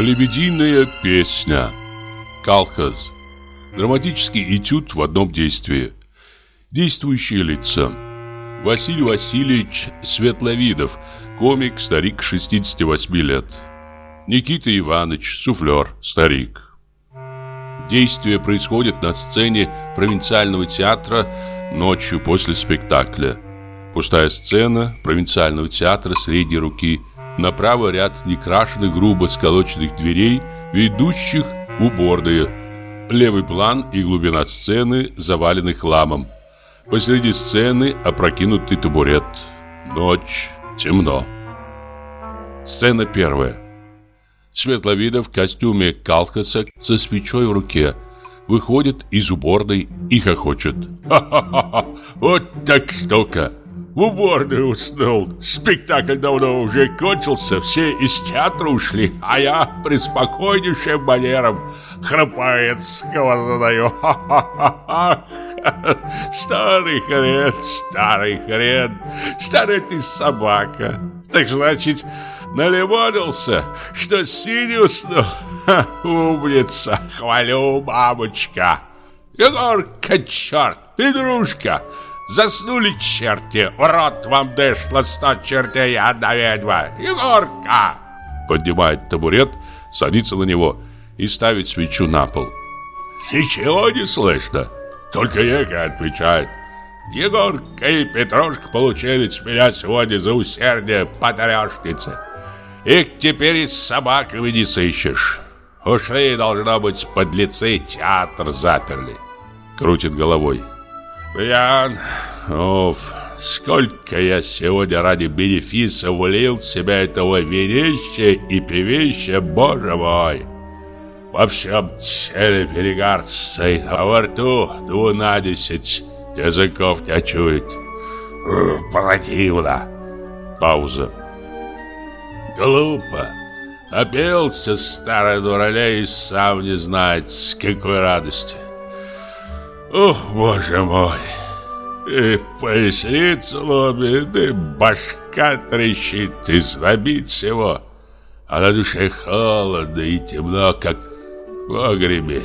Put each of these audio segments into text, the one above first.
Лебединая песня. Калхаз. Драматический этюд в одном действии. Действующие лица. Василий Васильевич Светловидов, комик, старик 68 лет. Никита Иванович, суфлер, старик. Действие происходит на сцене провинциального театра ночью после спектакля. Пустая сцена провинциального театра средней руки. Направо ряд некрашенных грубо сколоченных дверей, ведущих в уборные. Левый план и глубина сцены завалены хламом. Посреди сцены опрокинутый табурет. Ночь, темно. Сцена первая. Светловидов в костюме калхаса со свечой в руке выходит из уборной и хохочет. «Ха-ха-ха! Вот так штука! В уборной уснул. Спектакль давно уже кончился, все из театра ушли, а я преспокойнейшим манером храпаецкого задаю. Старый хрен, старый хрен, старый ты собака. Так значит, налимонился, что синий уснул. Ха, умница, хвалю, мамочка. Егорка, черт, петрушка, заснули черти, в рот вам дышло сто чертей, одна ведьма. Егорка! Поднимает табурет, садится на него и ставит свечу на пол. Ничего не слышно, только Ега отвечает. Егорка и Петрушка получили с меня сегодня за усердие по тарешнице. Их теперь и с собаками не сыщешь. Ушли, должно быть, подлецы театр заперли. Крутит головой. Пьян, оф, сколько я сегодня ради бенефиса влил в себя этого винища и певища, боже мой. Во всем теле перегар стоит, а во рту двунадесять языков не чует. Противно. Пауза. Глупо. Опелся старый дуралей и сам не знает, с какой радости. Ох, боже мой. И поясницу ломит, и башка трещит, и знобит всего. А на душе холодно и темно, как в погребе.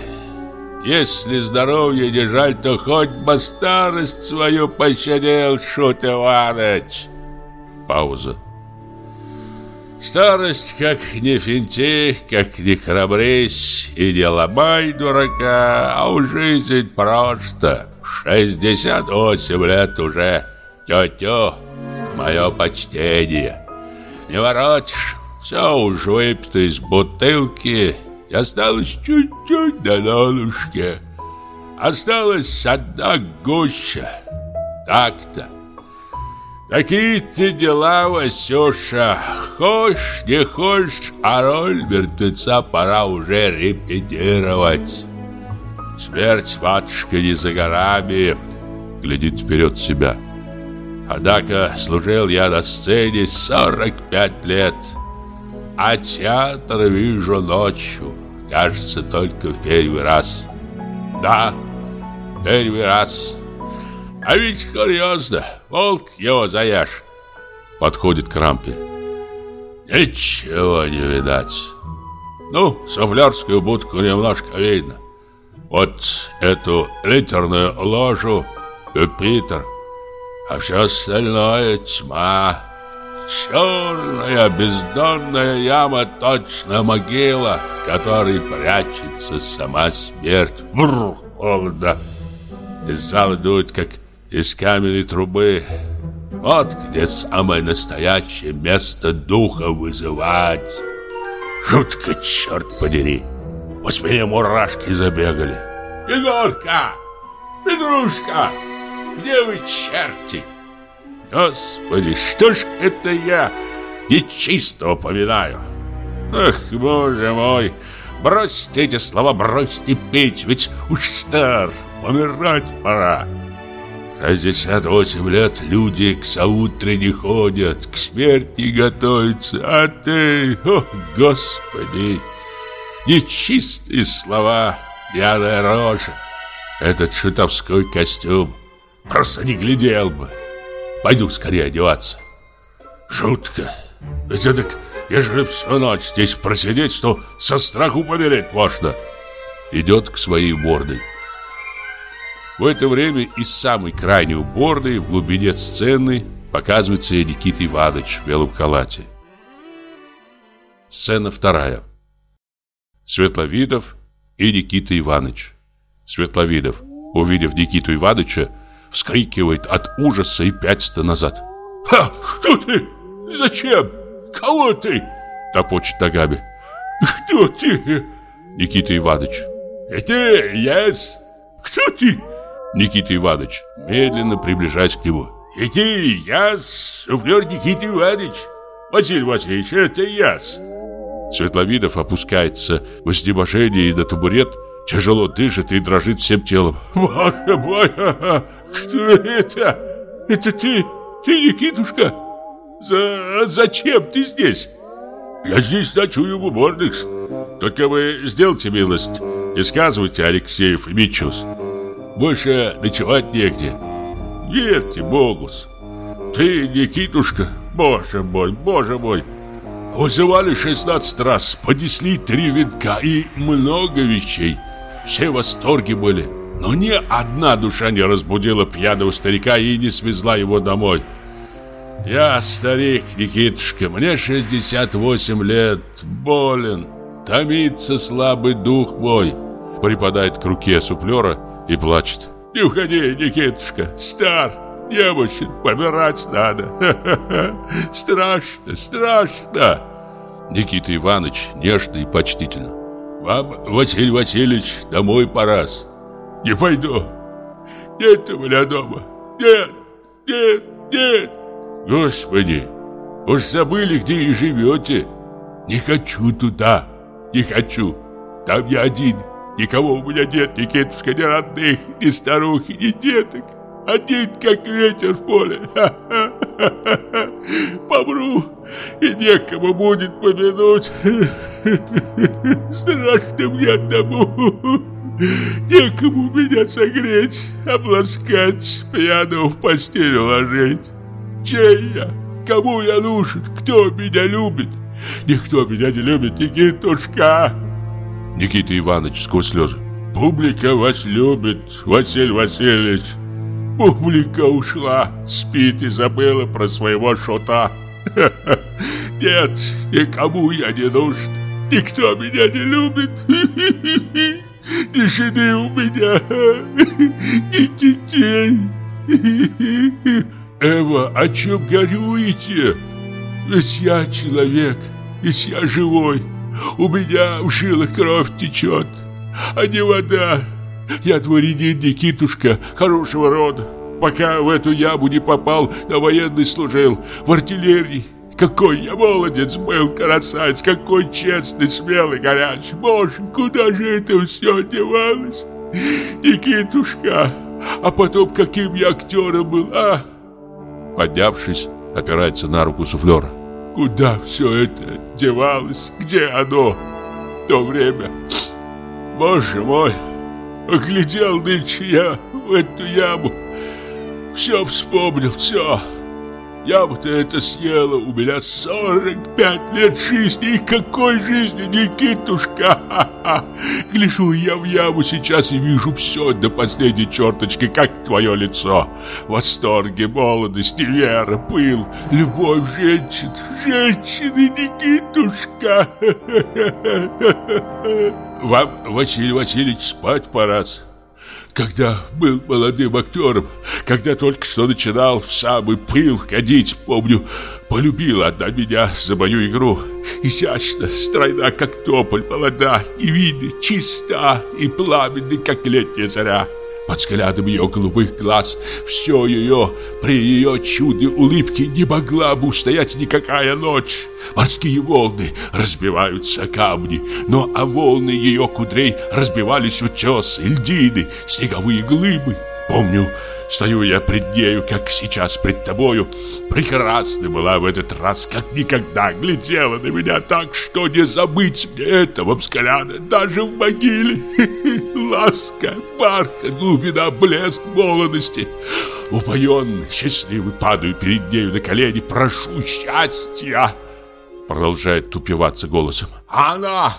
Если здоровье не жаль, то хоть бы старость свою пощадил, Шут Иваныч. Пауза. Старость, как не финти, как не храбрись и не ломай дурака, а у жизнь просто. Шестьдесят восемь лет уже. Тетю, мое почтение. Не воротишь, все уж выпито из бутылки, осталось чуть-чуть до донышке. Осталась одна гуща. Так-то. Такие-то дела, Васюша. Хочешь, не хочешь, а роль мертвеца пора уже репетировать. Смерть, матушка, не за горами. Глядит вперед себя. Однако служил я на сцене 45 лет. А театр вижу ночью. Кажется, только в первый раз. Да, первый раз. А ведь курьезно. Волк его заешь. Подходит к рампе. Ничего не видать. Ну, суфлерскую будку немножко видно. Вот эту литерную ложу, пюпитр, а все остальное тьма. Черная бездонная яма, точно могила, в которой прячется сама смерть. Бррр, холодно. Из зала дует, как из каменной трубы. Вот где самое настоящее место духа вызывать. Жутко, черт подери. По спине мурашки забегали. Егорка! Петрушка! Где вы, черти? Господи, что ж это я нечистого поминаю? Ах, боже мой! Бросьте эти слова, бросьте петь, ведь уж стар, помирать пора. 68 лет люди к заутре не ходят, к смерти готовятся, а ты, о, Господи, нечистые слова, пьяная рожа, этот шутовской костюм, просто не глядел бы. Пойду скорее одеваться. Жутко, ведь это Ежели всю ночь здесь просидеть, то со страху помереть можно. Идет к своей уборной. В это время из самой крайней уборной в глубине сцены показывается Никита Иванович в белом халате. Сцена вторая. Светловидов и Никита Иванович. Светловидов, увидев Никиту Ивановича, вскрикивает от ужаса и пятится назад. «Ха! Кто ты? Зачем? Кого ты?» Топочет ногами. «Кто ты?» Никита Иванович. «Это яс. Кто ты?» Никита Иванович, медленно приближаясь к нему. «Это я, суфлер Никита Иванович. Василий Васильевич, это яс. Светловидов опускается в изнеможении на табурет, тяжело дышит и дрожит всем телом. «Боже мой, кто это? Это ты? Ты, Никитушка? За... Зачем ты здесь?» «Я здесь ночую в уборных. Только вы сделайте милость и сказывайте, Алексеев и Митчус. Больше ночевать негде. Верьте Богус. Ты, Никитушка, боже мой, боже мой!» Вызывали 16 раз, понесли три венка и много вещей. Все в восторге были, но ни одна душа не разбудила пьяного старика и не свезла его домой. Я старик, Никитушка, мне 68 лет, болен, томится слабый дух мой. Припадает к руке суфлера и плачет. Не уходи, Никитушка, стар, немощен, помирать надо. Страшно, страшно. Никита Иванович нежно и почтительно. Вам, Василий Васильевич, домой пора. Не пойду. Нет у меня дома. Нет, нет, нет. Господи, уж забыли, где и живете. Не хочу туда, не хочу. Там я один. Никого у меня нет, ни кетушка, ни родных, ни старухи, ни деток. Один, как ветер в поле. Помру, и некому будет помянуть. Страшно мне одному. Некому меня согреть, обласкать, пьяного в постель уложить. Чей я? Кому я нужен? Кто меня любит? Никто меня не любит, Никитушка. Никита Иванович сквозь слезы. Публика вас любит, Василий Васильевич. Публика ушла, спит и забыла про своего шота. Нет, никому я не нужен. Никто меня не любит. Ни жены у меня, ни детей. Эва, о чем горюете? Ведь я человек, ведь я живой. У меня в жилах кровь течет, а не вода. Я дворянин Никитушка, хорошего рода. Пока в эту яму не попал, на военный служил, в артиллерии. Какой я молодец был, красавец, какой честный, смелый, горячий. Боже, куда же это все девалось? Никитушка, а потом каким я актером был, а? Поднявшись, опирается на руку суфлера. Куда все это девалось? Где оно? То время. Боже мой! Глядел нынче я в эту яму. Все вспомнил, все. Яму-то это съела у меня 45 лет жизни. И какой жизни, Никитушка! Гляжу я в яму сейчас и вижу все до последней черточки, как твое лицо. Восторги, молодость, вера, пыл, любовь женщин. Женщины, Никитушка! Вам, Василий Васильевич, спать пора. Когда был молодым актером, когда только что начинал в самый пыл ходить, помню, полюбила одна меня за мою игру. Изящна, стройна, как тополь, молода, невинна, чиста и пламенна, как летняя заря. Под взглядом ее голубых глаз все ее при ее чудной улыбке не могла бы устоять никакая ночь. Морские волны разбиваются о камни, но а волны ее кудрей разбивались утесы, льдины, снеговые глыбы. Помню, стою я пред нею, как сейчас пред тобою. Прекрасна была в этот раз, как никогда, глядела на меня так, что не забыть мне этого взгляда, даже в могиле. Ласка, бархат, глубина, блеск молодости. Упоенный, счастливый, падаю перед нею на колени, прошу счастья. Продолжает упиваться голосом. Она!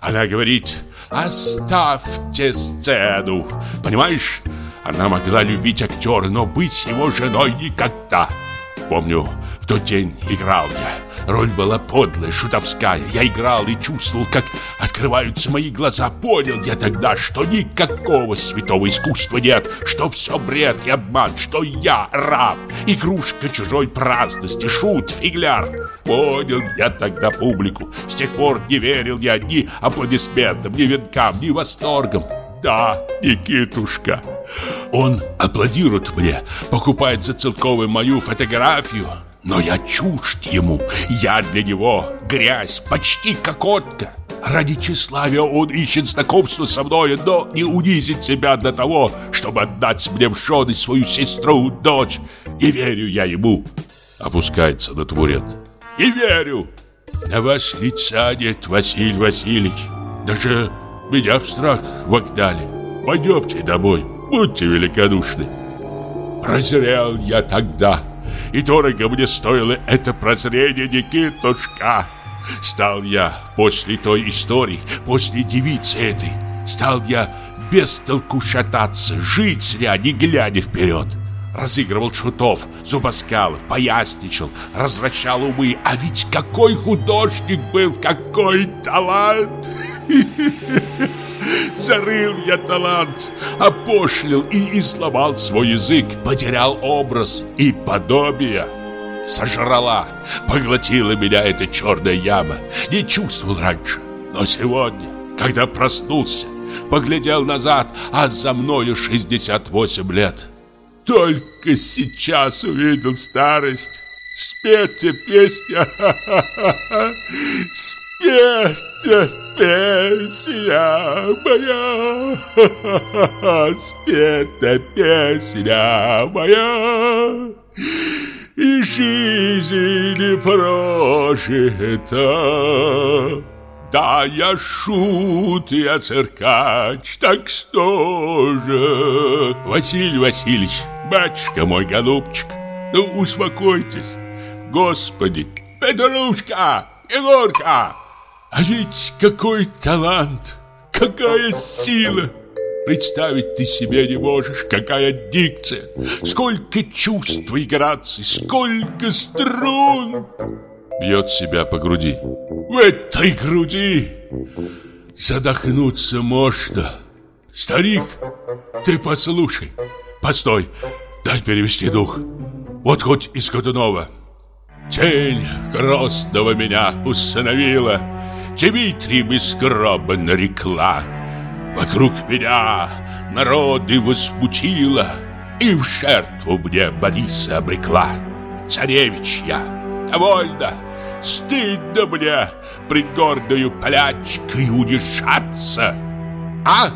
Она говорит, оставьте сцену. Понимаешь? Она могла любить актера, но быть его женой никогда. Помню, тот день играл я. Роль была подлая, шутовская. Я играл и чувствовал, как открываются мои глаза. Понял я тогда, что никакого святого искусства нет, что все бред и обман, что я раб, игрушка чужой праздности, шут, фигляр. Понял я тогда публику. С тех пор не верил я ни аплодисментам, ни венкам, ни восторгам. Да, Никитушка. Он аплодирует мне, покупает за целковую мою фотографию. Но я чужд ему, я для него грязь, почти кокотка. Ради тщеславия он ищет знакомство со мной, но не унизит себя до того, чтобы отдать мне в жены свою сестру, дочь. Не верю я ему. Опускается на табурет. Не верю. На вас лица нет, Василий Васильевич. Даже меня в страх вогнали. Пойдемте домой, будьте великодушны. Прозрел я тогда. И дорого мне стоило это прозрение, Никитушка. Стал я после той истории, после девицы этой, стал я без толку шататься, жить зря, не глядя вперед. Разыгрывал шутов, зубоскалов, поясничал, развращал умы. А ведь какой художник был, какой талант! Зарыл я талант, опошлил и изломал свой язык, потерял образ и подобие. Сожрала, поглотила меня эта черная яма. Не чувствовал раньше, но сегодня, когда проснулся, поглядел назад, а за мною 68 лет. Только сейчас увидел старость. Спеть песня, спеть песня моя, спета песня моя, и жизнь прожита. Да, я шут, я циркач, так что же? Василий Васильевич, батюшка мой голубчик, ну успокойтесь. Господи, Петрушка, Егорка, а ведь какой талант, какая сила! Представить ты себе не можешь, какая дикция, сколько чувств и граций, сколько струн! Бьет себя по груди. В этой груди задохнуться можно. Старик, ты послушай. Постой, дай перевести дух. Вот хоть из Годунова. Тень грозного меня установила. Дмитрий из гроба нарекла. Вокруг меня народы возмутила И в жертву мне Бориса обрекла. Царевич я, довольно, стыдно мне Пред гордою полячкой унижаться. А?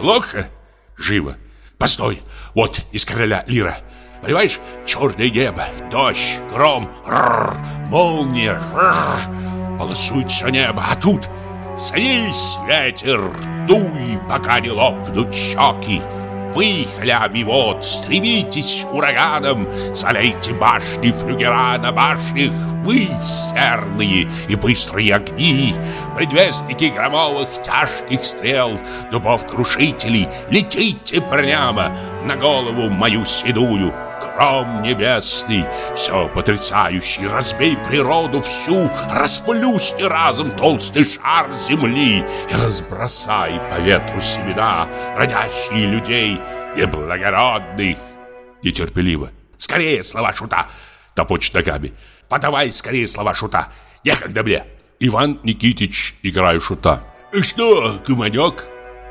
Плохо? Живо. Постой, вот из короля Лира. Понимаешь, черное небо, дождь, гром, рррр, молния, рррр полосует небо, а тут Садись, ветер, дуй, пока не лопнут щеки. Вы, хляби вод, стремитесь ураганом Залейте башни флюгера на башнях. Вы, серные и быстрые огни Предвестники громовых тяжких стрел Дубов-крушителей, летите прямо На голову мою седую гром небесный, все потрясающий, разбей природу всю, расплюсни разом толстый шар земли и разбросай по ветру семена, родящие людей неблагородных. Нетерпеливо. Скорее слова шута, топочет ногами. Подавай скорее слова шута, некогда мне. Иван Никитич, играю шута. Что, куманек?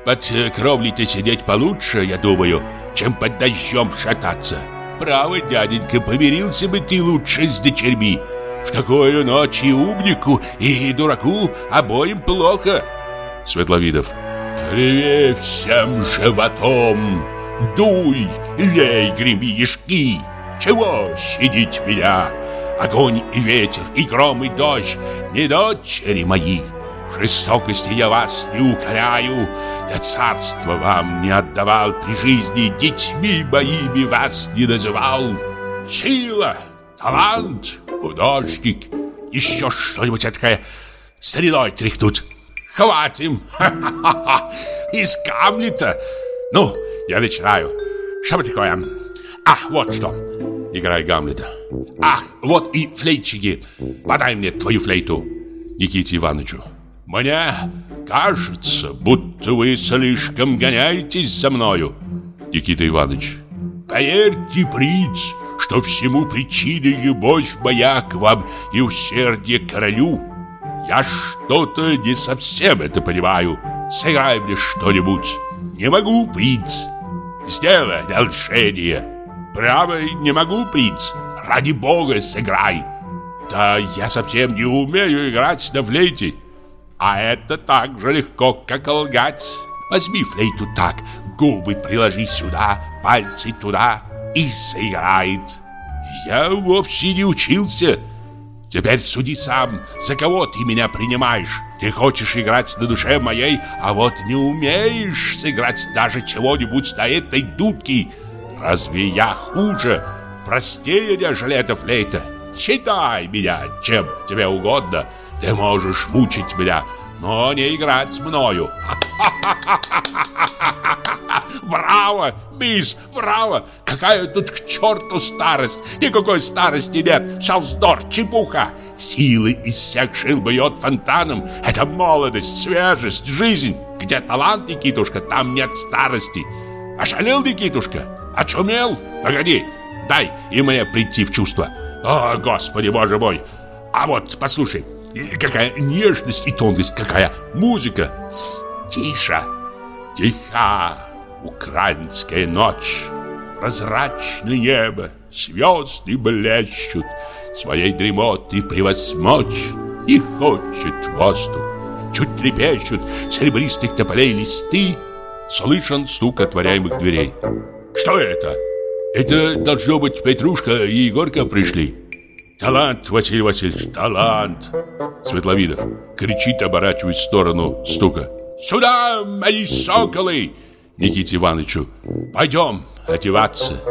Под кровлей-то сидеть получше, я думаю, чем под дождем шататься. Право, дяденька, помирился бы ты лучше с дочерьми. В такую ночь и умнику, и дураку обоим плохо. Светловидов. Ревей всем животом, дуй, лей, греми, ешки. Чего щадить меня? Огонь и ветер, и гром, и дождь, не дочери мои. Жестокости я вас не укоряю, я царство вам не отдавал при жизни, детьми моими вас не называл. Сила, талант, художник, еще что-нибудь такое стариной тряхнуть. Хватим! Ха-ха-ха! Из Гамлета! Ну, я начинаю. Что такое? А, вот что. Играй Гамлета. Ах, вот и флейтчики. Подай мне твою флейту. Никите Ивановичу. Мне кажется, будто вы слишком гоняетесь за мною. Никита Иванович. Поверьте, принц, что всему причиной любовь моя к вам и усердие королю. Я что-то не совсем это понимаю. Сыграй мне что-нибудь. Не могу, принц. Сделай одолжение. Право, не могу, принц. Ради бога, сыграй. Да я совсем не умею играть на флейте. А это так же легко, как лгать. Возьми флейту так, губы приложи сюда, пальцы туда и сыграет. Я вовсе не учился. Теперь суди сам, за кого ты меня принимаешь. Ты хочешь играть на душе моей, а вот не умеешь сыграть даже чего-нибудь на этой дудке. Разве я хуже, простее, нежели эта флейта? Считай меня, чем тебе угодно. Ты можешь мучить меня, но не играть с мною. Браво, мисс, браво! Какая тут к черту старость! Никакой старости нет! Все вздор, чепуха! Силы из всех шил бьет фонтаном. Это молодость, свежесть, жизнь. Где талант, Никитушка, там нет старости. Ошалел, Никитушка? Очумел? Погоди, дай и мне прийти в чувство. О, Господи, Боже мой! А вот, послушай, какая нежность и тонкость, какая музыка! Тс, тише! Тиха! Украинская ночь, прозрачное небо, звезды блещут, своей дремоты превозмочь и хочет воздух. Чуть трепещут серебристых тополей листы, слышен стук отворяемых дверей. Что это? Это должно быть Петрушка и Егорка пришли. Талант, Василий Васильевич, талант. Светловидов кричит, оборачиваясь в сторону стука. Сюда, мои соколы! Никите Ивановичу. Пойдем одеваться.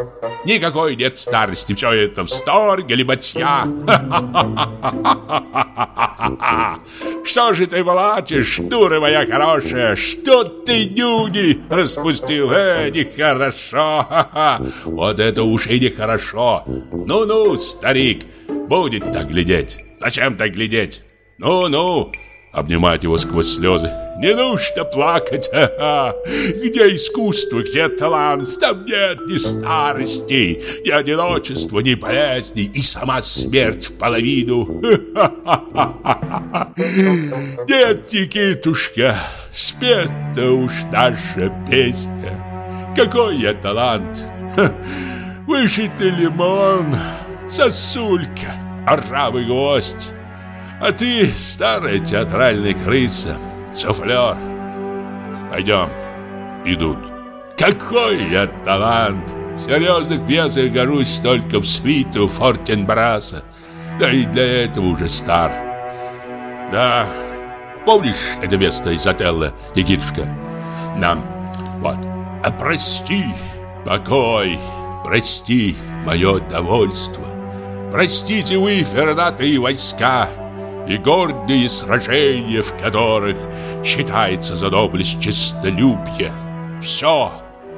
Никакой нет старости, все это вздор, галиматья. Что же ты волочишь, дура моя хорошая? Что ты нюни распустил? Э, нехорошо. Вот это уж и нехорошо. Ну-ну, старик, будет так глядеть. Зачем так глядеть? Ну-ну, обнимает его сквозь слезы. «Не нужно плакать! Ха -ха. Где искусство, где талант? Там нет ни старости, ни одиночества, ни болезни, и сама смерть в половину! Нет, Никитушка, спета уж наша песня! Какой я талант! Вышитый лимон, сосулька, ржавый гвоздь!» А ты старая театральная крыса, суфлер. Пойдем. Идут. Какой я талант! В серьезных пьесах гожусь только в свиту Фортенбраса. Да и для этого уже стар. Да, помнишь это место из Отелла, Никитушка? Нам, вот, а прости, покой, прости мое довольство. Простите вы, пернатые войска, и гордые сражения, в которых считается за доблесть честолюбие. Все,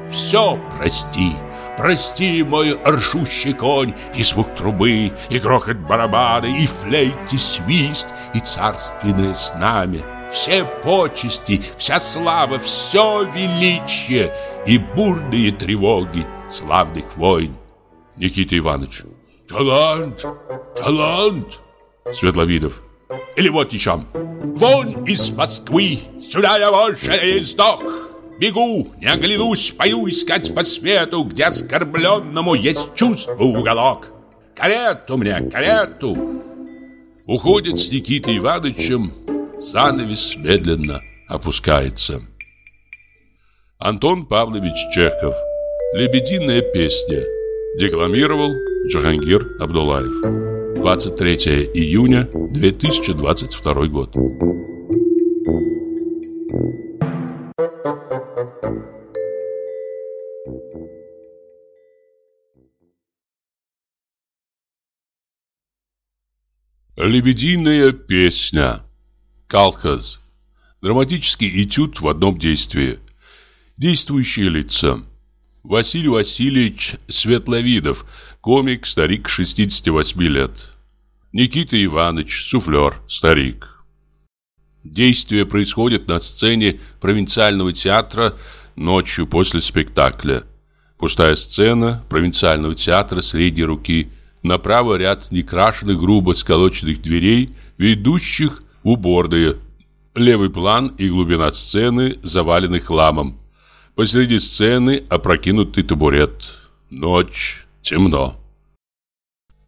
все прости, прости мой ржущий конь, и звук трубы, и грохот барабана, и флейт, и свист, и царственное знамя. Все почести, вся слава, все величие и бурные тревоги славных войн. Никита Иванович. Талант, талант. Светловидов. Или вот еще. Вон из Москвы, сюда я не сдох. Бегу, не оглянусь, пою искать по свету, где оскорбленному есть чувство уголок. Карету мне, карету. Уходит с Никитой Ивановичем, занавес медленно опускается. Антон Павлович Чехов. Лебединая песня. Декламировал Джахангир Абдулаев. 23 июня 2022 год. Лебединая песня. Калхаз. Драматический этюд в одном действии. Действующие лица. Василий Васильевич Светловидов, комик, старик 68 лет. Никита Иванович, суфлер, старик. Действие происходит на сцене провинциального театра ночью после спектакля. Пустая сцена провинциального театра средней руки. Направо ряд некрашенных грубо сколоченных дверей, ведущих в уборные. Левый план и глубина сцены завалены хламом. Посреди сцены опрокинутый табурет. Ночь. Темно.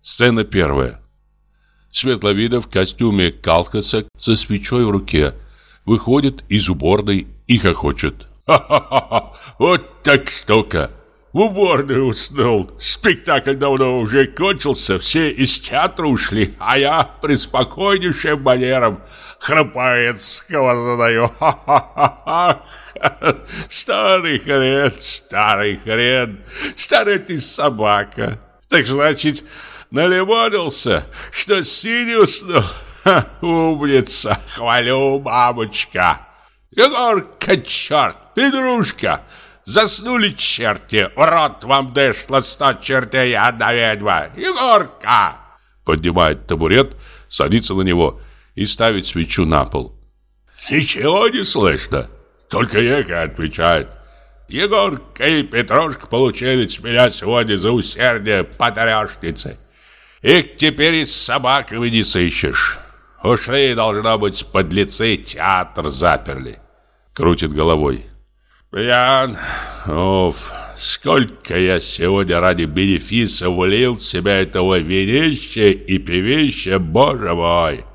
Сцена первая. Светловидов в костюме Калкаса со свечой в руке выходит из уборной и хохочет. «Ха-ха-ха! Вот так штука! В уборной уснул. Спектакль давно уже кончился, все из театра ушли, а я преспокойнейшим манером храпаецкого задаю. Старый хрен, старый хрен, старый ты собака. Так значит, налимонился, что синий уснул? Умница, хвалю, мамочка. Егорка, черт, педрушка, Заснули черти, в рот вам дышло сто чертей, одна ведьма. Егорка!» Поднимает табурет, садится на него и ставит свечу на пол. «Ничего не слышно!» Только Ека отвечает. «Егорка и Петрушка получили с меня сегодня за усердие по тарешнице. Их теперь и с собаками не сыщешь. Ушли, должно быть, подлецы театр заперли». Крутит головой. Пьян. Оф, сколько я сегодня ради бенефиса влил в себя этого винища и певища, боже мой.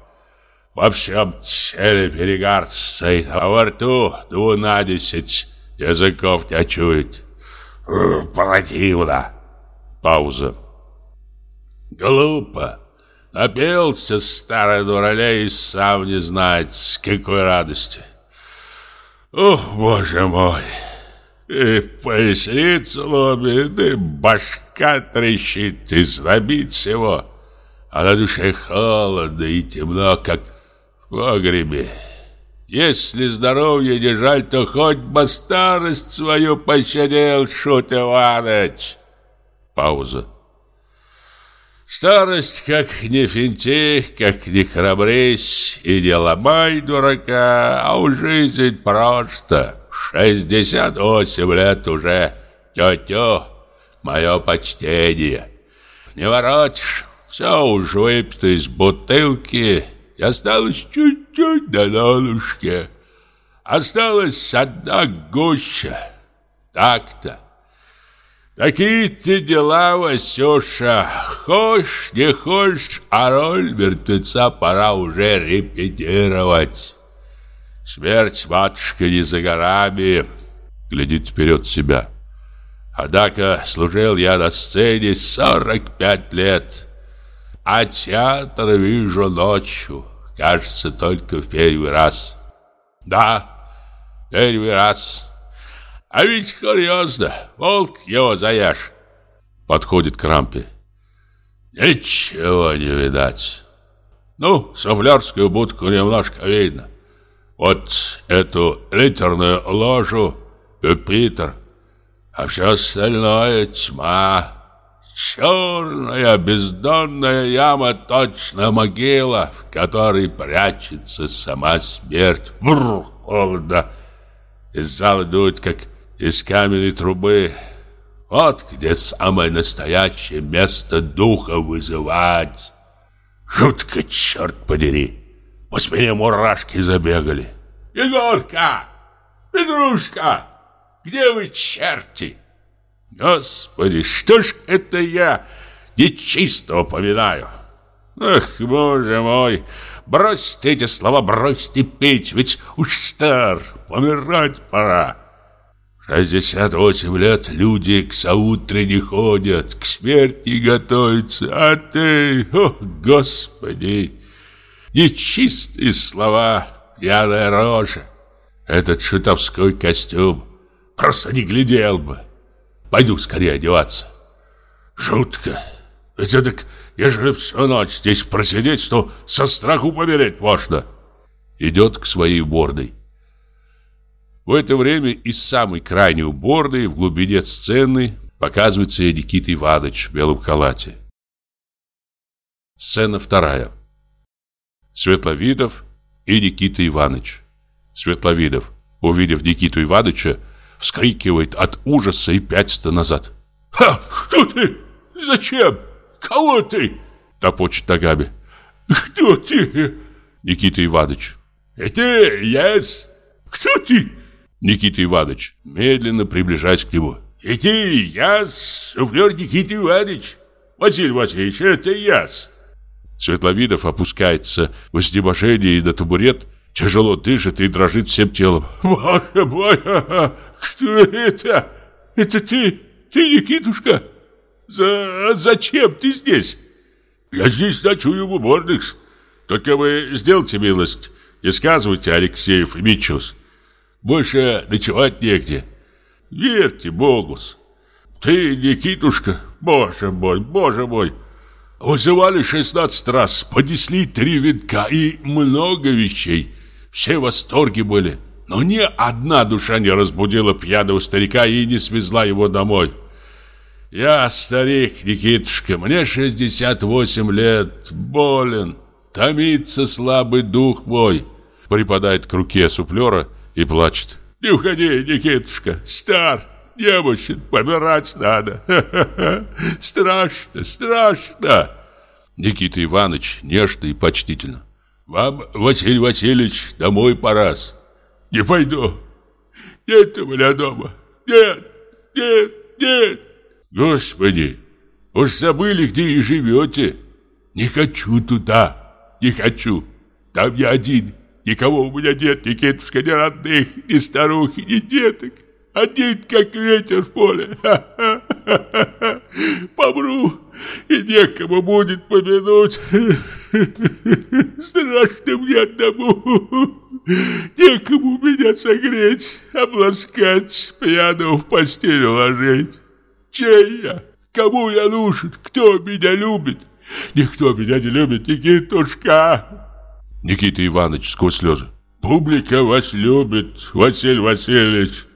Всем теле перегар стоит, а во рту двунадесять языков не чует. Противно. Пауза. Глупо. Напился старый дуралей и сам не знает, с какой радости. Ох, боже мой! И поясницу ломит, и башка трещит, и знобит всего. А на душе холодно и темно, как в погребе. Если здоровье не жаль, то хоть бы старость свою пощадил, Шут Иваныч. Пауза. Старость, как не финти, как не храбрись и не ломай дурака, а у жизнь просто. Шестьдесят восемь лет уже, тетя, мое почтение. Не воротишь, все уж выпито из бутылки, осталось чуть-чуть до донышке. Осталась одна гуща. Так-то. Такие-то дела, Васюша. Хочешь, не хочешь, а роль мертвеца пора уже репетировать. Смерть матушка не за горами. Глядит вперед себя. Однако служил я на сцене 45 лет. А театр вижу ночью. Кажется, только в первый раз. Да, первый раз. А ведь курьезно, волк его заешь. Подходит к рампе. Ничего не видать. Ну, суфлерскую будку немножко видно. Вот эту литерную ложу, пюпитр, а все остальное тьма. Черная бездонная яма, точно могила, в которой прячется сама смерть. Бррр, холодно. Из зала дует, как из каменной трубы. Вот где самое настоящее место духа вызывать. Жутко, черт подери. По спине мурашки забегали. Егорка! Петрушка! Где вы, черти? Господи, что ж это я нечистого поминаю? Ах, боже мой, бросьте эти слова, бросьте петь, ведь уж стар, помирать пора. 68 лет люди к заутре не ходят, к смерти готовятся, а ты, о, Господи, нечистые слова, пьяная рожа, этот шутовской костюм, просто не глядел бы. Пойду скорее одеваться. Жутко, ведь это ежели всю ночь здесь просидеть, то со страху помереть можно. Идет к своей уборной. В это время из самой крайней уборной в глубине сцены показывается Никита Иванович в белом халате. Сцена вторая. Светловидов и Никита Иванович. Светловидов, увидев Никиту Ивановича, вскрикивает от ужаса и пятится назад. «Ха! Кто ты? Зачем? Кого ты?» Топочет ногами. «Кто ты?» Никита Иванович. «Это яс. Кто ты?» Никита Иванович, медленно приближаясь к нему. «Это яс, суфлер Никита Иванович. Василий Васильевич, это яс». Светловидов опускается в изнеможении на табурет, тяжело дышит и дрожит всем телом. «Боже мой, кто это? Это ты, ты, Никитушка? За, зачем ты здесь?» «Я здесь ночую в уборных. Только вы сделайте милость и сказывайте, Алексеев и Митчус. Больше ночевать негде. Верьте Богус. Ты, Никитушка, боже мой, боже мой!» Вызывали 16 раз, понесли три венка и много вещей. Все в восторге были. Но ни одна душа не разбудила пьяного старика и не свезла его домой. Я старик, Никитушка, мне 68 лет, болен, томится слабый дух мой. Припадает к руке суфлера и плачет. Не уходи, Никитушка, стар, немощен, помирать надо. Страшно, страшно. Никита Иванович нежно и почтительно. Вам, Василий Васильевич, домой пора. Не пойду. Нет у меня дома. Нет, нет, нет. Господи, уж забыли, где и живете. Не хочу туда, не хочу. Там я один. Никого у меня нет, ни кетушка, ни родных, ни старухи, ни деток. Один, как ветер в поле. Помру, и некому будет помянуть. Страшно мне одному. Некому меня согреть, обласкать, пьяного в постель уложить. Чей я? Кому я нужен? Кто меня любит? Никто меня не любит, Никитушка. Никита Иванович сквозь слезы. Публика вас любит, Василий Васильевич.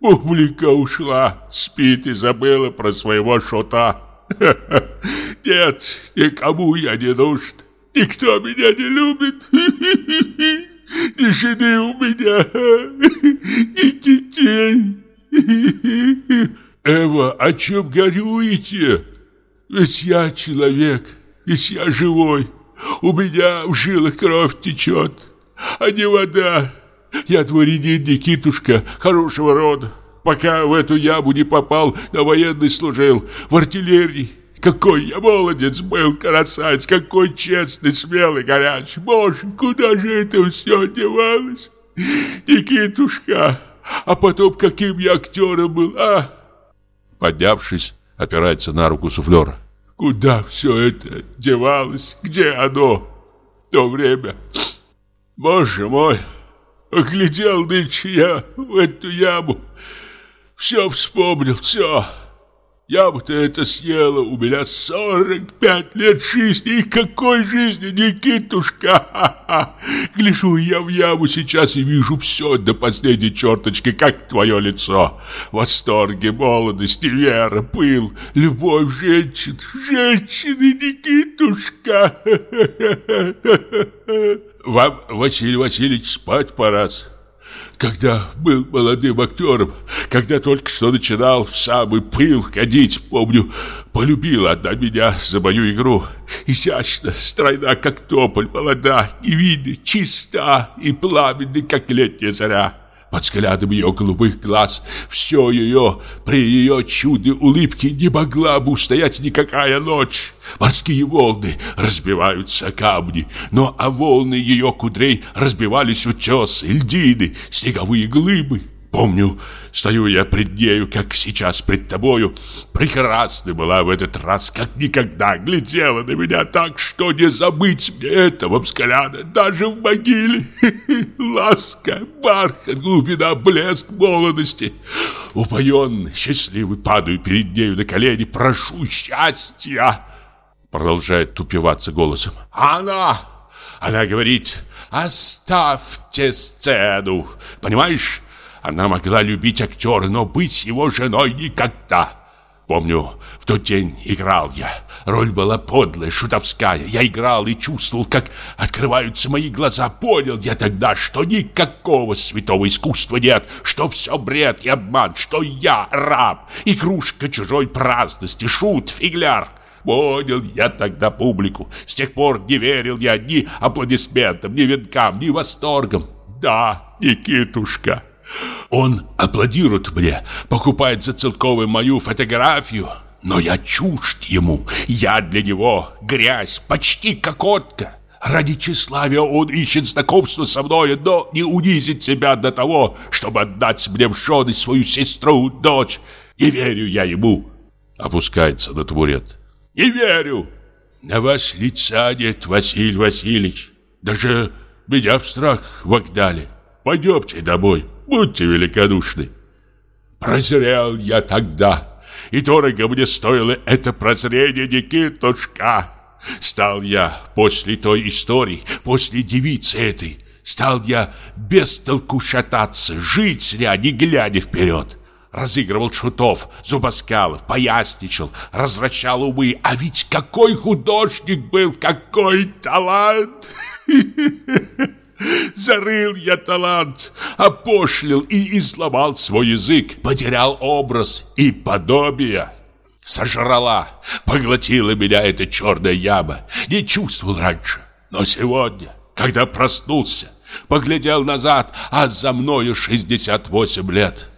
Публика ушла, спит и забыла про своего шота. Нет, никому я не нужен. Никто меня не любит. Ни жены у меня, ни детей. Эва, о чем горюете? Ведь я человек, ведь я живой. У меня в жилах кровь течет, а не вода. Я дворянин Никитушка, хорошего рода. Пока в эту яму не попал, на военный служил, в артиллерии. Какой я молодец был, красавец, какой честный, смелый, горячий. Боже, куда же это все девалось? Никитушка, а потом каким я актером был, а? Поднявшись, опирается на руку суфлера. Куда все это девалось? Где оно? То время. Боже мой, Оглядел нынче я в эту яму. Все вспомнил, все. Яму-то это съела у меня 45 лет жизни. И какой жизни, Никитушка! Гляжу я в яму сейчас и вижу все до последней черточки, как твое лицо. Восторги, молодость, вера, пыл, любовь женщин, женщины, Никитушка! Вам, Василий Васильевич, спать пора. Когда был молодым актером, когда только что начинал в самый пыл ходить, помню, полюбила одна меня за мою игру. Изящна, стройна, как тополь, молода, невинна, чиста и пламенна, как летняя заря под взглядом ее голубых глаз. Все ее, при ее чудной улыбке не могла бы устоять никакая ночь. Морские волны разбиваются о камни, но а волны ее кудрей разбивались утесы, льдины, снеговые глыбы. Помню, стою я пред нею, как сейчас пред тобою. Прекрасна была в этот раз, как никогда. Глядела на меня так, что не забыть мне этого взгляда, даже в могиле. Ласка, бархат, глубина, блеск молодости. Упоенный, счастливый, падаю перед нею на колени, прошу счастья. Продолжает тупеваться голосом. Она! Она говорит, оставьте сцену. Понимаешь? Она могла любить актера, но быть его женой никогда. Помню, в тот день играл я. Роль была подлая, шутовская. Я играл и чувствовал, как открываются мои глаза. Понял я тогда, что никакого святого искусства нет, что все бред и обман, что я раб, игрушка чужой праздности, шут, фигляр. Понял я тогда публику. С тех пор не верил я ни аплодисментам, ни венкам, ни восторгам. Да, Никитушка, он аплодирует мне, покупает за целковую мою фотографию, но я чужд ему. Я для него грязь, почти кокотка. Ради тщеславия он ищет знакомство со мной, но не унизит себя до того, чтобы отдать мне в жены свою сестру, дочь. Не верю я ему. Опускается на табурет. Не верю. На вас лица нет, Василий Васильевич. Даже меня в страх вогнали. Пойдемте домой. Будьте великодушны. Прозрел я тогда, и дорого мне стоило это прозрение, Никитушка. Стал я после той истории, после девицы этой, стал я без толку шататься, жить зря, не глядя вперед. Разыгрывал шутов, зубоскалов, поясничал, развращал умы. А ведь какой художник был, какой талант! Зарыл я талант, опошлил и изломал свой язык, потерял образ и подобие. Сожрала, поглотила меня эта черная яма. Не чувствовал раньше, но сегодня, когда проснулся, поглядел назад, а за мною 68 лет.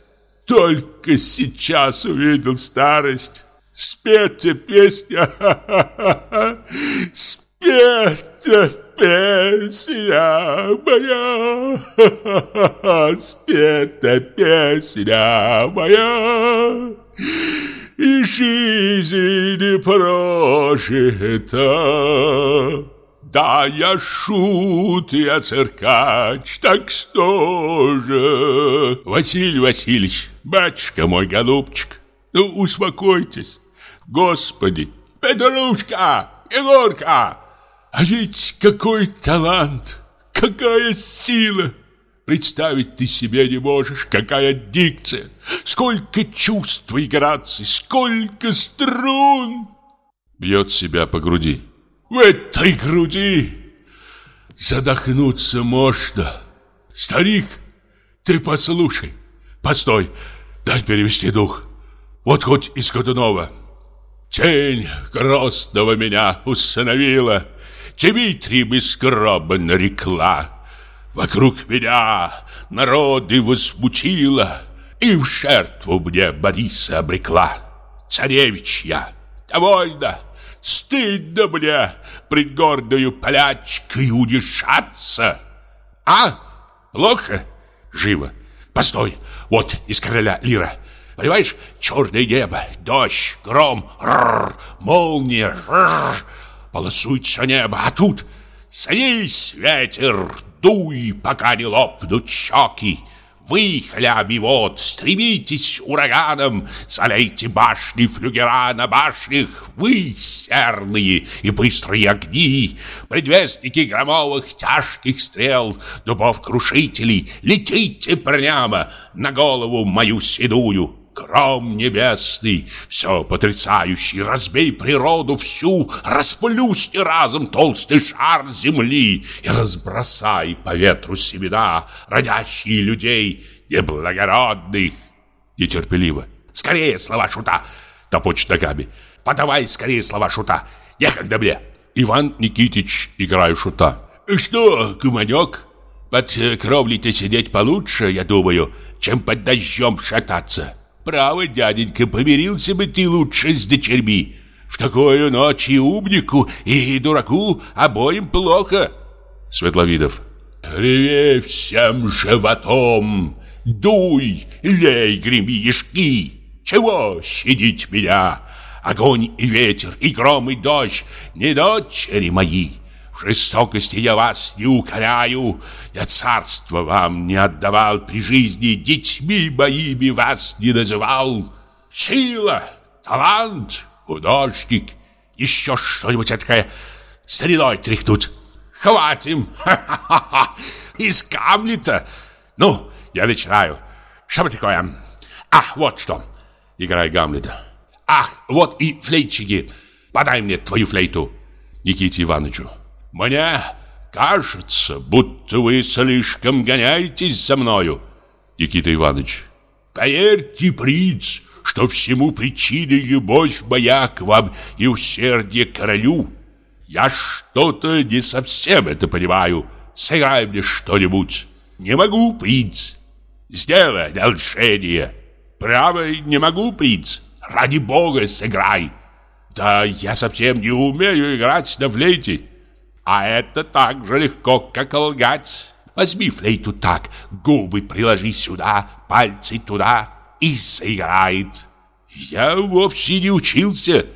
Только сейчас увидел старость. Спета песня, спета песня моя, спета песня моя, и жизнь прожита. Да, я шут, я циркач, так что же? Василий Васильевич, батюшка мой голубчик, ну успокойтесь. Господи, Петрушка, Егорка, а ведь какой талант, какая сила! Представить ты себе не можешь, какая дикция, сколько чувств и граций, сколько струн! Бьет себя по груди. В этой груди задохнуться можно. Старик, ты послушай. Постой, дай перевести дух. Вот хоть из Годунова. Тень грозного меня усыновила. Дмитрий из гроба нарекла. Вокруг меня народы возмутила И в жертву мне Бориса обрекла. Царевич я, довольно, стыдно мне Пред гордою полячкой унижаться. А? Плохо? Живо. Постой, вот из короля Лира. Понимаешь, черное небо, дождь, гром, рррр, молния, рррр, полосует небо, а тут садись, ветер, дуй, пока не лопнут щеки. Вы, хляби вод, стремитесь ураганом, Залейте башни флюгера на башнях, Вы, серные и быстрые огни, Предвестники громовых тяжких стрел, Дубов-крушителей, летите прямо На голову мою седую. Гром небесный, все потрясающий, разбей природу всю, расплюсни разом толстый шар земли и разбросай по ветру семена, родящие людей неблагородных. Нетерпеливо. Скорее слова шута, топочет ногами. Подавай скорее слова шута, некогда мне. Иван Никитич, играю шута. Что, куманек, под кровлей-то сидеть получше, я думаю, чем под дождем шататься. Право, дяденька, помирился бы ты лучше с дочерьми. В такую ночь и умнику, и дураку обоим плохо. Светловидов. Ревей всем животом, дуй, лей, греми, ешки. Чего щадить меня? Огонь и ветер, и гром, и дождь, не дочери мои. Жестокости я вас не укоряю, я царство вам не отдавал при жизни, детьми моими вас не называл. Сила, талант, художник, еще что-нибудь такое стариной тряхнуть. Хватим! Ха-ха-ха! Из камня-то! Ну, я начинаю. Что такое? А, вот что. Играй Гамлета. Ах, вот и флейтчики. Подай мне твою флейту. Никите Ивановичу. Мне кажется, будто вы слишком гоняетесь за мною. Никита Иванович. Поверьте, принц, что всему причиной любовь моя к вам и усердие королю. Я что-то не совсем это понимаю. Сыграй мне что-нибудь. Не могу, принц. Сделай одолжение. Право, не могу, принц. Ради бога, сыграй. Да я совсем не умею играть на флейте. А это так же легко, как лгать. Возьми флейту так, губы приложи сюда, пальцы туда и заиграет. Я вовсе не учился.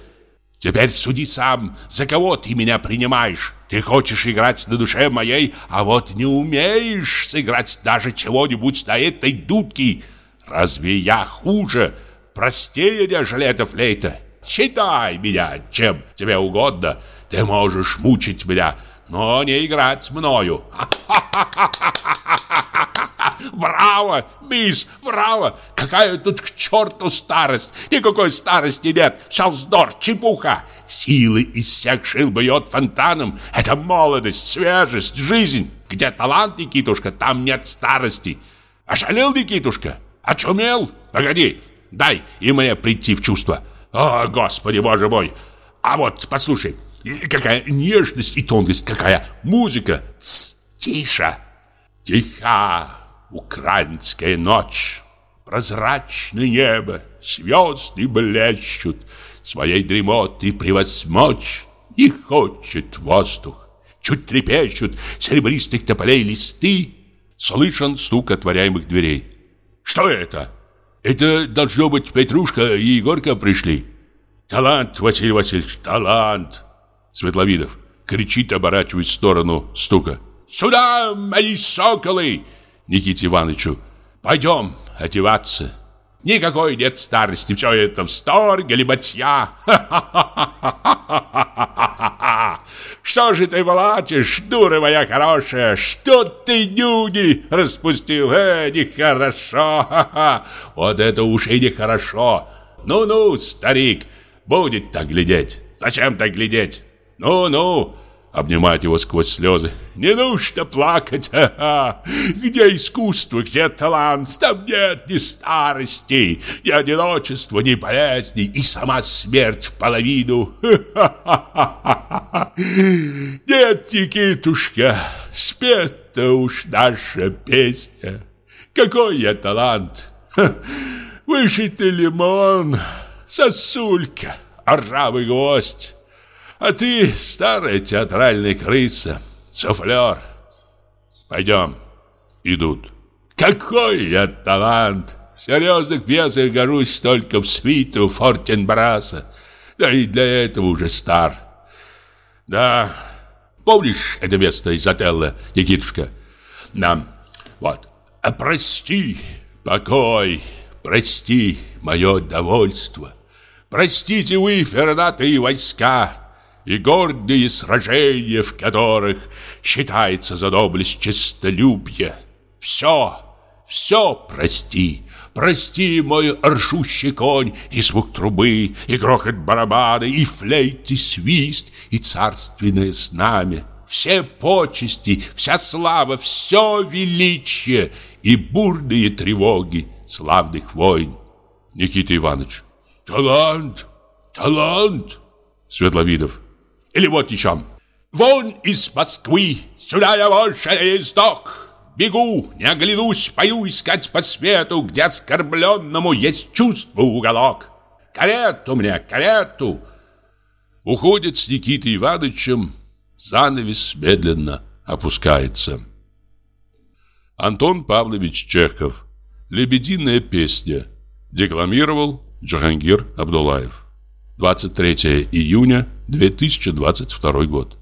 Теперь суди сам, за кого ты меня принимаешь. Ты хочешь играть на душе моей, а вот не умеешь сыграть даже чего-нибудь на этой дудке. Разве я хуже, простее, нежели эта флейта? Считай меня, чем тебе угодно. Ты можешь мучить меня, но не играть мною. Браво, мисс, браво! Какая тут к черту старость! Никакой старости нет! Все вздор, чепуха! Силы из всех шил бьет фонтаном. Это молодость, свежесть, жизнь. Где талант, Никитушка, там нет старости. Ошалел, Никитушка? Очумел? Погоди, дай и мне прийти в чувство. О, Господи, Боже мой! А вот, послушай, какая нежность и тонкость, какая музыка. Тс, тише. Тиха украинская ночь. Прозрачное небо, звезды блещут, Своей дремоты превозмочь Не хочет воздух. Чуть трепещут серебристых тополей листы. Слышен стук отворяемых дверей. Что это? Это должно быть Петрушка и Егорка пришли. Талант, Василий Васильевич, талант. Светловидов кричит, оборачиваясь в сторону стука. Сюда, мои соколы! Никите Ивановичу. Пойдем одеваться. Никакой нет старости, все это вздор, галиматья. Что же ты плачешь, дура моя хорошая? Что ты нюни распустил? Э, нехорошо. Вот это уж и нехорошо. Ну-ну, старик, будет так глядеть. Зачем так глядеть? Ну-ну, обнимает его сквозь слезы. «Не нужно плакать! Ха -ха. Где искусство, где талант? Там нет ни старости, ни одиночества, ни болезни, и сама смерть в половину! Ха Нет, Никитушка, спета уж наша песня! Какой я талант! Вышитый лимон, сосулька, ржавый гвоздь!» А ты старая театральная крыса, суфлер. Пойдем. Идут. Какой я талант! В серьезных пьесах гожусь только в свиту Фортенбраса. Да и для этого уже стар. Да, помнишь это место из Отелла, Никитушка? Нам, вот. А прости, покой, прости мое довольство. Простите вы, пернатые войска, и гордые сражения, в которых считается за доблесть честолюбие. Все, все прости. Прости мой ржущий конь, и звук трубы, и грохот барабана, и флейт, и свист, и царственное знамя. Все почести, вся слава, все величие и бурные тревоги славных войн. Никита Иванович. Талант, талант. Светловидов. Или вот еще. Вон из Москвы, сюда я больше не сдох. Бегу, не оглянусь, пою искать по свету, где оскорбленному есть чувство уголок. Карету мне, карету! Уходит с Никитой Ивановичем, занавес медленно опускается. Антон Павлович Чехов. Лебединая песня. Декламировал Джахангир Абдулаев. 23 июня 2022 год.